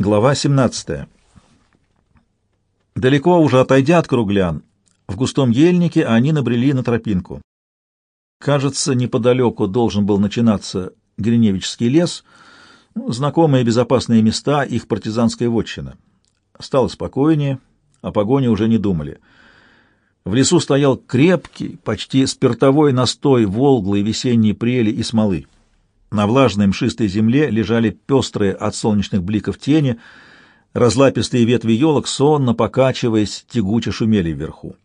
Глава 17. Далеко уже отойдя от круглян, в густом ельнике они набрели на тропинку. Кажется, неподалеку должен был начинаться Гриневичский лес, ну, знакомые безопасные места, их партизанская вотчина. Стало спокойнее, о погоне уже не думали. В лесу стоял крепкий, почти спиртовой настой волглой весенней прели и смолы. На влажной мшистой земле лежали пестрые от солнечных бликов тени, разлапистые ветви елок, сонно покачиваясь, тягуче шумели вверху.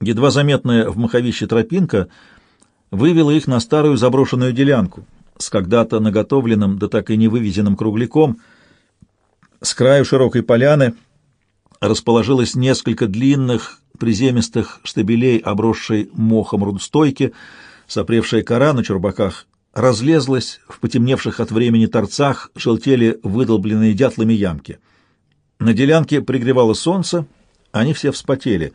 Едва заметная в маховище тропинка вывела их на старую заброшенную делянку с когда-то наготовленным, да так и не вывезенным кругляком. С краю широкой поляны расположилось несколько длинных приземистых штабелей, обросшей мохом рудстойки, сопревшая кора на чурбаках разлезлась, в потемневших от времени торцах желтели выдолбленные дятлами ямки. На делянке пригревало солнце, они все вспотели,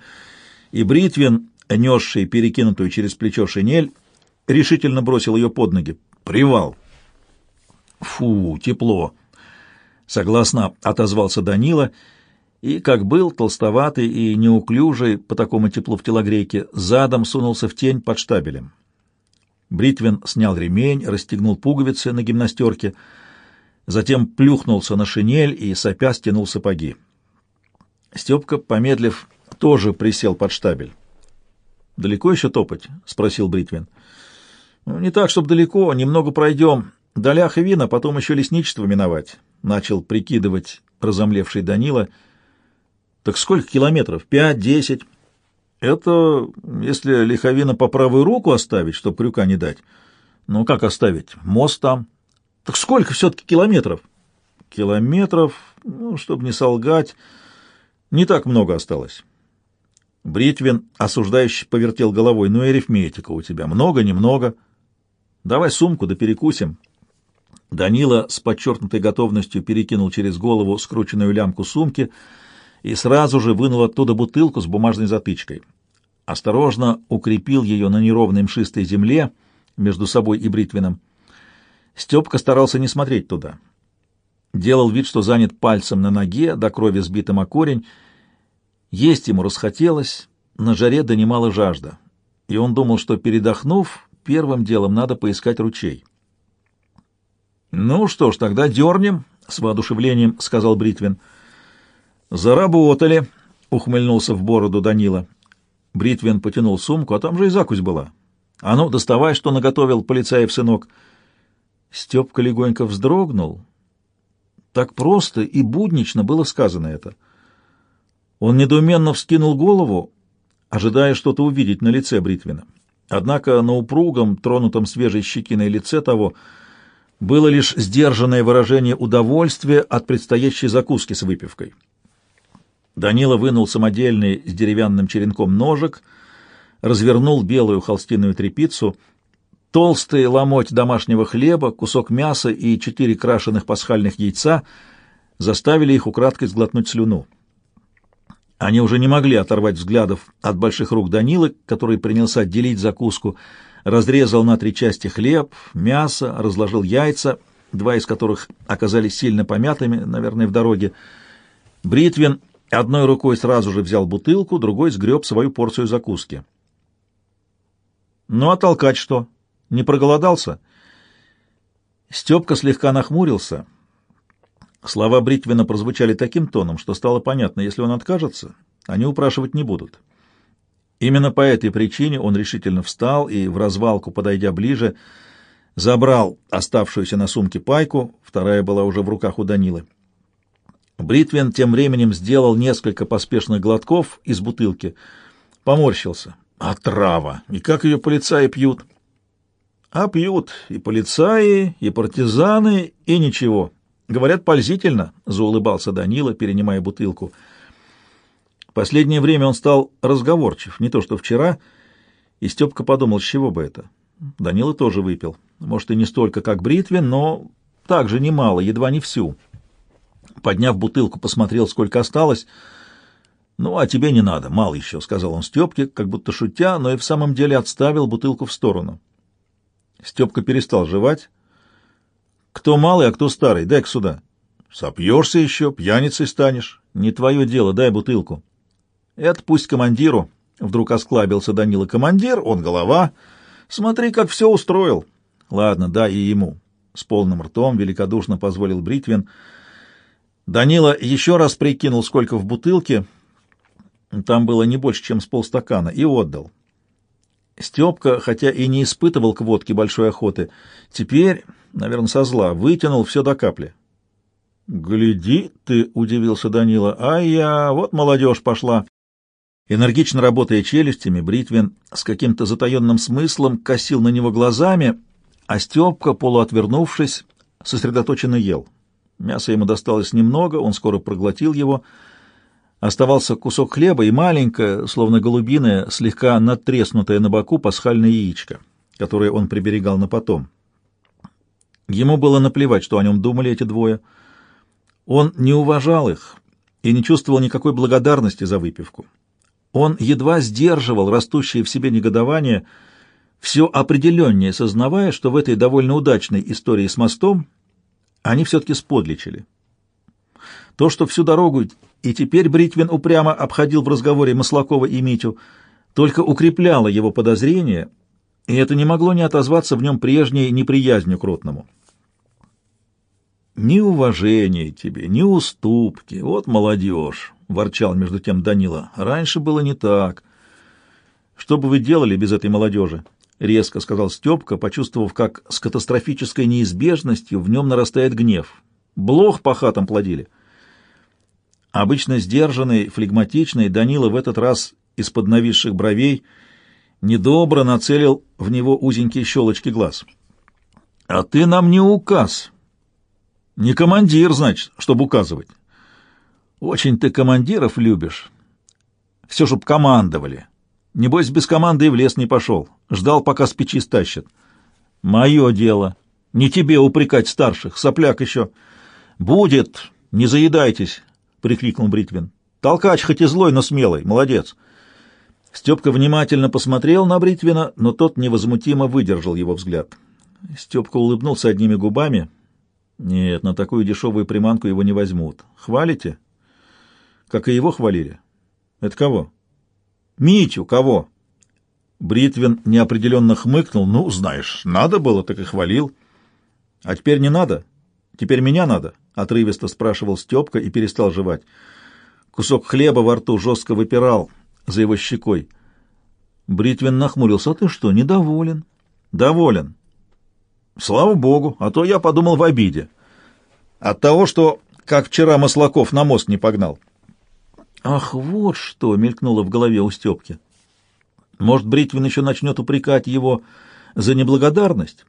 и Бритвин, несший перекинутую через плечо шинель, решительно бросил ее под ноги. «Привал!» «Фу, тепло!» Согласно отозвался Данила, и, как был, толстоватый и неуклюжий по такому теплу в телогрейке, задом сунулся в тень под штабелем. Бритвин снял ремень, расстегнул пуговицы на гимнастерке, затем плюхнулся на шинель и, сопя, стянул сапоги. Степка, помедлив, тоже присел под штабель. «Далеко еще топать?» — спросил Бритвин. «Ну, «Не так, чтобы далеко, немного пройдем. До Ляховина, потом еще лесничество миновать», — начал прикидывать разомлевший Данила. «Так сколько километров? Пять, десять?» Это если лиховина по правую руку оставить, чтобы крюка не дать. Ну, как оставить? Мост там. Так сколько все-таки километров? Километров, ну, чтобы не солгать, не так много осталось. Бритвин, осуждающий, повертел головой. Ну и арифметика у тебя. Много, немного. Давай сумку да перекусим. Данила с подчеркнутой готовностью перекинул через голову скрученную лямку сумки — и сразу же вынул оттуда бутылку с бумажной затычкой. Осторожно укрепил ее на неровной мшистой земле между собой и бритвином. Степка старался не смотреть туда. Делал вид, что занят пальцем на ноге, до крови сбитым о корень. Есть ему расхотелось, на жаре донимала жажда. И он думал, что, передохнув, первым делом надо поискать ручей. «Ну что ж, тогда дернем», — с воодушевлением сказал Бритвин. «Заработали!» — ухмыльнулся в бороду Данила. Бритвин потянул сумку, а там же и закусь была. «А ну, доставай, что наготовил полицаев сынок!» Степка легонько вздрогнул. Так просто и буднично было сказано это. Он недоуменно вскинул голову, ожидая что-то увидеть на лице Бритвина. Однако на упругом, тронутом свежей щекиной лице того было лишь сдержанное выражение удовольствия от предстоящей закуски с выпивкой. Данила вынул самодельный с деревянным черенком ножик, развернул белую холстиную тряпицу, толстый ломоть домашнего хлеба, кусок мяса и четыре крашеных пасхальных яйца заставили их украдкой сглотнуть слюну. Они уже не могли оторвать взглядов от больших рук Данилы, который принялся делить закуску, разрезал на три части хлеб, мясо, разложил яйца, два из которых оказались сильно помятыми, наверное, в дороге. Бритвин Одной рукой сразу же взял бутылку, другой сгреб свою порцию закуски. «Ну а толкать что? Не проголодался?» Степка слегка нахмурился. Слова Бритвина прозвучали таким тоном, что стало понятно, если он откажется, они упрашивать не будут. Именно по этой причине он решительно встал и, в развалку подойдя ближе, забрал оставшуюся на сумке пайку, вторая была уже в руках у Данилы. Бритвин тем временем сделал несколько поспешных глотков из бутылки, поморщился. А трава! И как ее полицаи пьют? А пьют и полицаи, и партизаны, и ничего. Говорят, пользительно, — заулыбался Данила, перенимая бутылку. Последнее время он стал разговорчив, не то что вчера, и Степка подумал, с чего бы это. Данила тоже выпил. Может, и не столько, как Бритвин, но также немало, едва не всю. Подняв бутылку, посмотрел, сколько осталось. «Ну, а тебе не надо, мало еще», — сказал он Степке, как будто шутя, но и в самом деле отставил бутылку в сторону. Степка перестал жевать. «Кто малый, а кто старый? Дай-ка сюда». Сопьешься еще, пьяницей станешь. Не твое дело, дай бутылку. Это пусть командиру. Вдруг осклабился Данила. Командир, он голова. Смотри, как все устроил. Ладно, дай и ему. С полным ртом великодушно позволил Бритвин. Данила еще раз прикинул, сколько в бутылке. Там было не больше, чем с полстакана, и отдал. Степка, хотя и не испытывал к водке большой охоты, теперь, наверное, со зла, вытянул все до капли. «Гляди ты!» — удивился Данила. «А я... Вот молодежь пошла!» Энергично работая челюстями, Бритвин с каким-то затаенным смыслом косил на него глазами, а Степка, полуотвернувшись, сосредоточенно ел. Мяса ему досталось немного, он скоро проглотил его. Оставался кусок хлеба и маленькое, словно голубиное, слегка надтреснутое на боку пасхальное яичко, которое он приберегал на потом. Ему было наплевать, что о нем думали эти двое. Он не уважал их и не чувствовал никакой благодарности за выпивку. Он едва сдерживал растущее в себе негодование, все определеннее сознавая, что в этой довольно удачной истории с мостом они все-таки сподличили. То, что всю дорогу и теперь Бритвин упрямо обходил в разговоре Маслакова и Митю, только укрепляло его подозрение, и это не могло не отозваться в нем прежней неприязнью к Ротному. «Ни уважения тебе, ни уступки, вот молодежь!» — ворчал между тем Данила. «Раньше было не так. Что бы вы делали без этой молодежи?» — резко сказал Степка, почувствовав, как с катастрофической неизбежностью в нем нарастает гнев. «Блох по хатам плодили». Обычно сдержанный, флегматичный, Данила в этот раз из-под нависших бровей недобро нацелил в него узенькие щелочки глаз. «А ты нам не указ. Не командир, значит, чтобы указывать. Очень ты командиров любишь. Все, чтоб командовали. Небось, без команды и в лес не пошел. Ждал, пока с печи стащат. Мое дело. Не тебе упрекать старших, сопляк еще. Будет, не заедайтесь, — прикрикнул Бритвин. Толкач хоть и злой, но смелый. Молодец. Степка внимательно посмотрел на Бритвина, но тот невозмутимо выдержал его взгляд. Степка улыбнулся одними губами. Нет, на такую дешевую приманку его не возьмут. Хвалите? — как и его хвалили. Это кого? Митю, кого? Бритвин неопределенно хмыкнул. Ну, знаешь, надо было, так и хвалил. А теперь не надо? Теперь меня надо? Отрывисто спрашивал Степка и перестал жевать. Кусок хлеба во рту жестко выпирал за его щекой. Бритвин нахмурился. А ты что, недоволен? Доволен. Слава богу, а то я подумал в обиде. От того, что, как вчера Маслаков на мост не погнал. Ах, вот что мелькнуло в голове у Степки. Может, Бритвин еще начнет упрекать его за неблагодарность?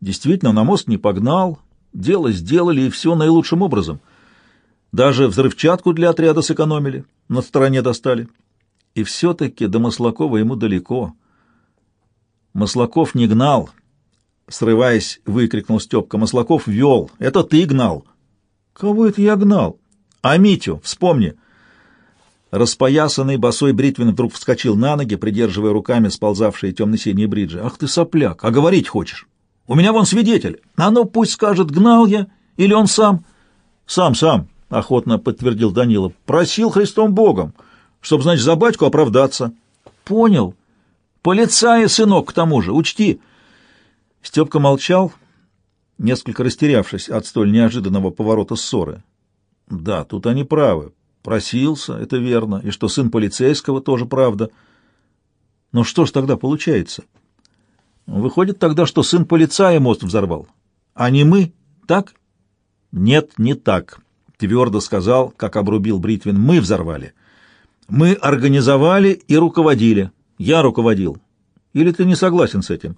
Действительно, на мост не погнал, дело сделали, и все наилучшим образом. Даже взрывчатку для отряда сэкономили, на стороне достали. И все-таки до Маслакова ему далеко. Маслаков не гнал, срываясь, выкрикнул Степка. Маслаков вел. Это ты гнал. Кого это я гнал? А Митю, вспомни. Распоясанный босой Бритвин вдруг вскочил на ноги, придерживая руками сползавшие темно-синие бриджи. «Ах ты сопляк! А говорить хочешь? У меня вон свидетель. А ну пусть скажет, гнал я или он сам?» «Сам, сам», — охотно подтвердил Данила. «Просил Христом Богом, чтоб, значит, за батьку оправдаться». «Понял. Полицай, сынок, к тому же, учти». Степка молчал, несколько растерявшись от столь неожиданного поворота ссоры. «Да, тут они правы. Просился, это верно, и что сын полицейского тоже правда. Но что ж тогда получается? Выходит тогда, что сын полицая мост взорвал, а не мы, так? Нет, не так, твердо сказал, как обрубил Бритвин. Мы взорвали. Мы организовали и руководили. Я руководил. Или ты не согласен с этим?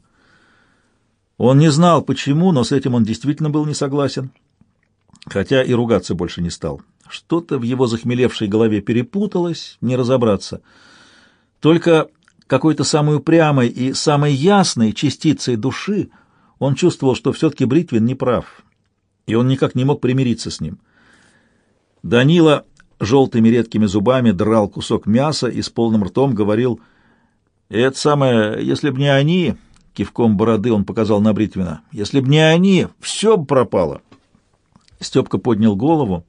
Он не знал, почему, но с этим он действительно был не согласен, хотя и ругаться больше не стал. Что-то в его захмелевшей голове перепуталось, не разобраться. Только какой-то самой упрямой и самой ясной частицей души он чувствовал, что все-таки Бритвин не прав, и он никак не мог примириться с ним. Данила желтыми редкими зубами драл кусок мяса и с полным ртом говорил «Это самое, если б не они...» Кивком бороды он показал на Бритвина. «Если б не они, все бы пропало». Степка поднял голову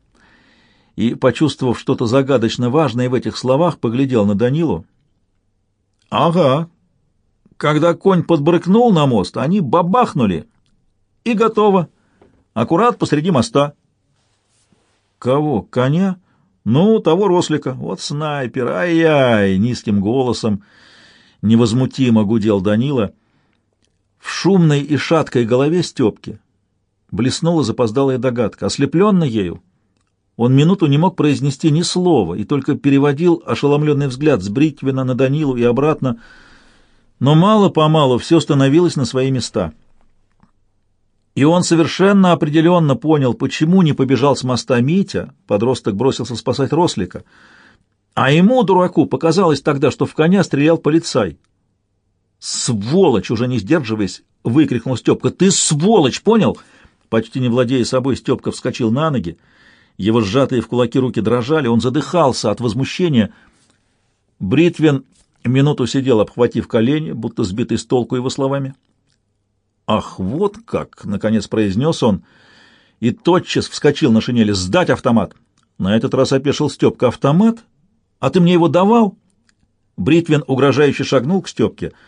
и, почувствовав что-то загадочно важное в этих словах, поглядел на Данилу. «Ага. Когда конь подбрыкнул на мост, они бабахнули. И готово. Аккурат посреди моста». «Кого? Коня?» «Ну, того рослика. Вот снайпер. Ай-яй!» — низким голосом невозмутимо гудел Данила. В шумной и шаткой голове Степки блеснула запоздалая догадка. Ослепленный ею, он минуту не мог произнести ни слова и только переводил ошеломленный взгляд с Бриквина на Данилу и обратно, но мало-помалу все становилось на свои места. И он совершенно определенно понял, почему не побежал с моста Митя, подросток бросился спасать Рослика, а ему, дураку, показалось тогда, что в коня стрелял полицай. «Сволочь!» — уже не сдерживаясь, выкрикнул Степка. «Ты сволочь, понял?» Почти не владея собой, Степка вскочил на ноги. Его сжатые в кулаки руки дрожали, он задыхался от возмущения. Бритвин минуту сидел, обхватив колени, будто сбитый с толку его словами. «Ах, вот как!» — наконец произнес он, и тотчас вскочил на шинели. «Сдать автомат!» На этот раз опешил Степка. «Автомат? А ты мне его давал?» Бритвин угрожающе шагнул к Степке —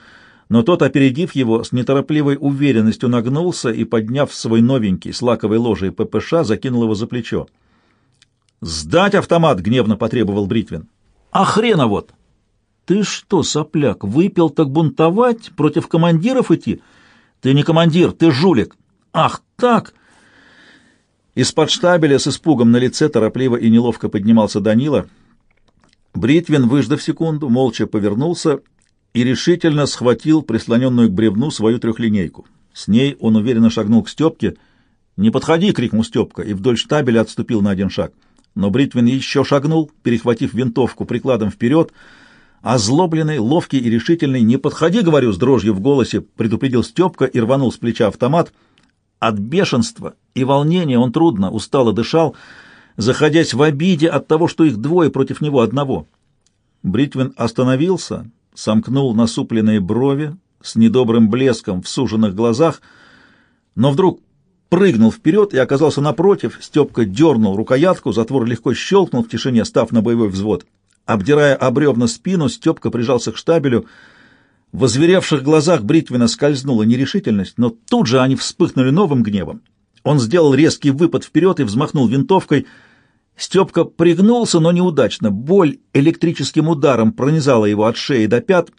но тот, опередив его, с неторопливой уверенностью нагнулся и, подняв свой новенький с лаковой ложей ППШ, закинул его за плечо. «Сдать автомат!» — гневно потребовал Бритвин. «А хрена вот!» «Ты что, сопляк, выпил так бунтовать, против командиров идти? Ты не командир, ты жулик!» «Ах так!» Из-под штабеля с испугом на лице торопливо и неловко поднимался Данила. Бритвин, выждав секунду, молча повернулся и решительно схватил прислоненную к бревну свою трехлинейку. С ней он уверенно шагнул к Степке. «Не подходи!» — крикнул Степка, и вдоль штабеля отступил на один шаг. Но Бритвин еще шагнул, перехватив винтовку прикладом вперед, озлобленный, ловкий и решительный. «Не подходи!» — говорю с дрожью в голосе, предупредил Степка и рванул с плеча автомат. От бешенства и волнения он трудно, устало дышал, заходясь в обиде от того, что их двое против него одного. Бритвин остановился, сомкнул насупленные брови с недобрым блеском в суженных глазах, но вдруг прыгнул вперед и оказался напротив. Степка дернул рукоятку, затвор легко щелкнул в тишине, став на боевой взвод. Обдирая обревно спину, Степка прижался к штабелю. В озверевших глазах Бритвина скользнула нерешительность, но тут же они вспыхнули новым гневом. Он сделал резкий выпад вперед и взмахнул винтовкой — Степка пригнулся, но неудачно. Боль электрическим ударом пронизала его от шеи до пят.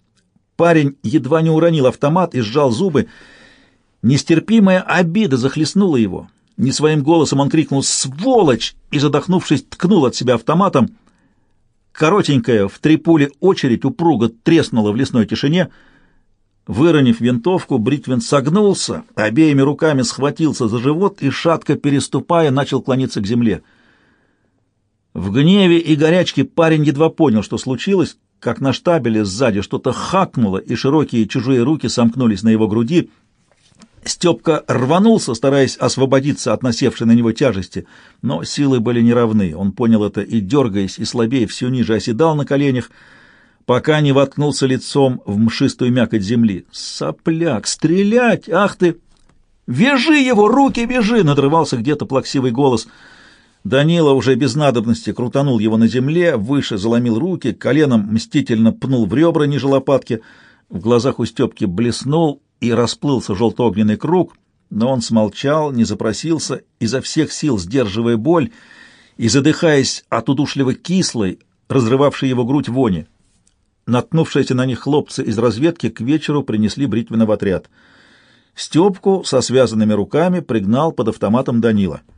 Парень едва не уронил автомат и сжал зубы. Нестерпимая обида захлестнула его. Не своим голосом он крикнул «Сволочь!» и, задохнувшись, ткнул от себя автоматом. Коротенькая в три пули очередь упруго треснула в лесной тишине. Выронив винтовку, Бритвин согнулся, обеими руками схватился за живот и, шатко переступая, начал клониться к земле. В гневе и горячке парень едва понял, что случилось, как на штабеле сзади что-то хакнуло, и широкие чужие руки сомкнулись на его груди. Степка рванулся, стараясь освободиться от насевшей на него тяжести, но силы были неравны. Он понял это и, дергаясь и слабее, все ниже оседал на коленях, пока не воткнулся лицом в мшистую мякоть земли. «Сопляк! Стрелять! Ах ты! Вяжи его! Руки вяжи!» — надрывался где-то плаксивый голос — Данила уже без надобности крутанул его на земле, выше заломил руки, коленом мстительно пнул в ребра ниже лопатки. В глазах у Степки блеснул и расплылся желто-огненный круг, но он смолчал, не запросился, изо всех сил сдерживая боль и задыхаясь от удушливо кислой, разрывавшей его грудь вони. Наткнувшиеся на них хлопцы из разведки к вечеру принесли бритвенно в отряд. Степку со связанными руками пригнал под автоматом Данила —